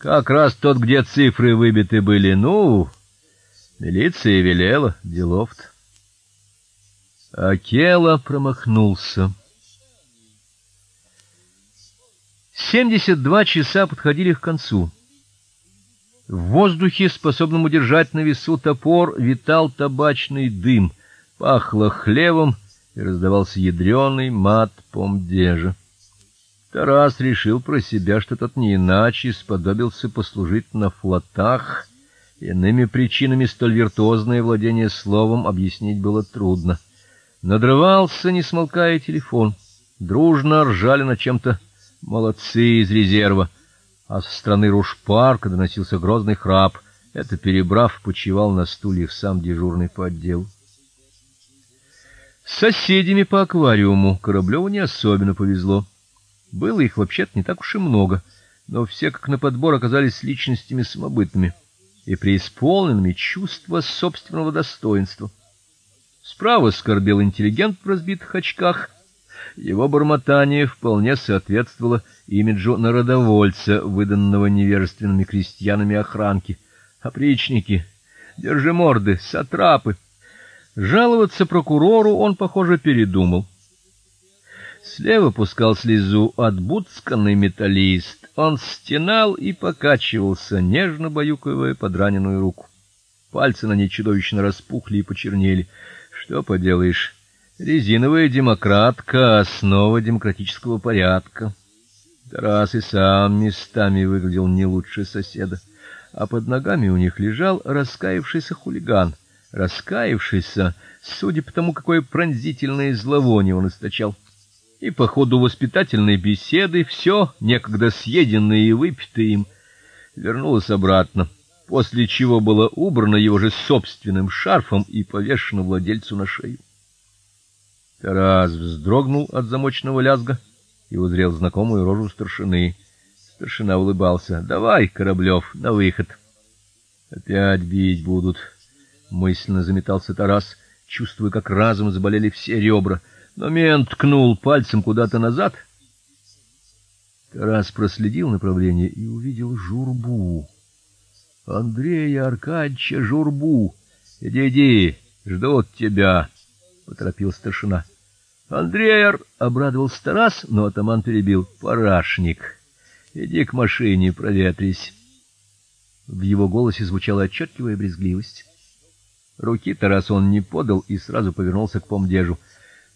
Как раз тот, где цифры выбиты были. Ну, милиция велела, делов-то. Акела промахнулся. 72 часа подходили к концу. В воздухе, способном удержать на весу топор, витал табачный дым, пахло хлебом и раздавался ядреный мат помдежа. Тарас решил про себя, что тот не иначе сподобился послужить на флотах. Иными причинами столь виртуозное владение словом объяснить было трудно. Надрывался, не смолкая телефон. Дружно ржали на чем-то молодцы из резерва, а со стороны Руш-парка доносился грозный храп. Это перебрав, почивал на стульях сам дежурный по отделу. С соседями по аквариуму Кораблёву не особенно повезло. Было их вообще-то не так уж и много, но все как на подбор оказались личностями самобытными и преисполненными чувства собственного достоинства. Справа скорбел интеллигент в разбитых очках. Его бормотание вполне соответствовало имиджу народовольца, выданного невежественными крестьянами охранки. Опричники, держиморды, сатрапы. Жаловаться прокурору он, похоже, передумал. Слева пускал слезу отбудсканный металлист. Он стенал и покачивался, нежно баюкая подраненную руку. Пальцы на ней чудовищно распухли и почернели. Что поделаешь? Резиновая демократка основа демократического порядка. Тарас и сам местами выглядел не лучше соседа, а под ногами у них лежал раскаявшийся хулиган, раскаявшийся, судя по тому, какое пронзительное зловоние он источал и по ходу воспитательной беседы все, некогда съеденное и выпитое им, вернулось обратно, после чего было убрано его же собственным шарфом и повешено владельцу на шею. Тарас вздрогнул от замочного лязга и узрел знакомую рожу старшины. Старшина улыбался: "Давай, Кораблев, на выход". Опять бить будут, мысленно заметался Тарас, чувствуя, как разом заболели все ребра. Но мент ткнул пальцем куда-то назад. Тарас проследил направление и увидел журбу. Андрея Аркадьевича журбу. Иди, иди, ждут тебя, поторопил старшина. Андреер обрадовался Тарас, но атаман перебил: "Парашник, иди к машине, проветрись". В его голосе звучала отчетливая брезгливость. Руки Тарас он не подал и сразу повернулся к помдежу.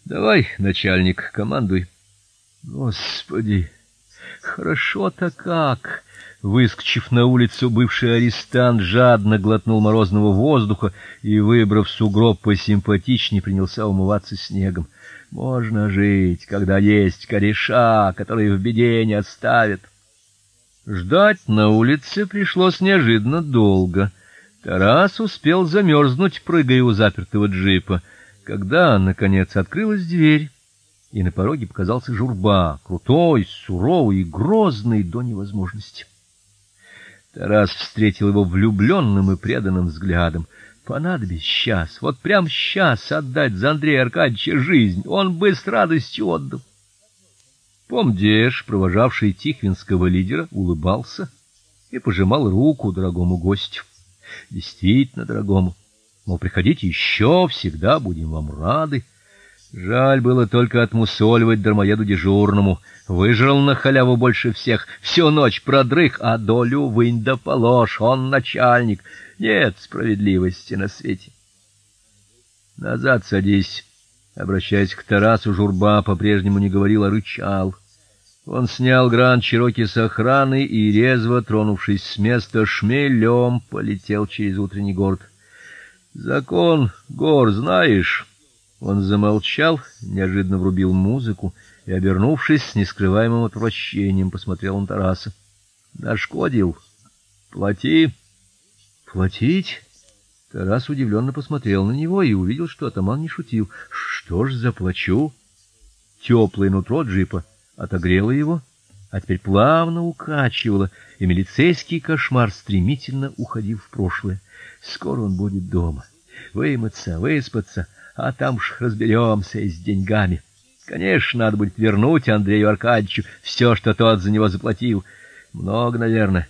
Давай, начальник, командуй. Господи, хорошо-то как. Выскочив на улицу, бывший арестант жадно глотнул морозного воздуха и, выбрав сугроб посимпатичнее, принялся умываться снегом. Можно жить, когда есть кореша, которые в беде не оставят. Ждать на улице пришлось неожиданно долго. Тарас успел замерзнуть, прыгая у запертого джипа. Когда наконец открылась дверь, и на пороге показался Журба, крутой, суровый и грозный до невозможности. Тарас встретил его влюбленным и преданным взглядом. Понадобись сейчас, вот прям сейчас отдать за Андрея Аркадьевича жизнь, он бы с радостью отдал. Помдеж, провожавший Тихвинского лидера, улыбался и пожимал руку дорогому гостю. Действительно дорогому. Мол, приходите еще, всегда будем вам рады. Жаль было только отмусоливать дармоеду дежурному. Выжрал на халяву больше всех, всю ночь продрых, а долю вынь да положь, он начальник. Нет справедливости на свете. Назад садись. Обращаясь к Тарасу, Журба по-прежнему не говорил, а рычал. Он снял гранд Чироки с охраны и резво, тронувшись с места, шмелем полетел через утренний город. Закон гор знаешь? Он замолчал, неожиданно врубил музыку и, обернувшись с нескрываемым отвращением, посмотрел на Тараса. Нашкодил. Плати. Платить? Тарас удивленно посмотрел на него и увидел, что атаман не шутил. Что ж, заплачу. Теплое нутро джипа отогрело его, а теперь плавно укачивало, и милицейский кошмар стремительно уходил в прошлое. Скоро он будет дома. Вымыться, выспаться, а там уж разберемся и с деньгами. Конечно, надо будет вернуть Андрею Аркадьевичу все, что тот за него заплатил. Много, наверное.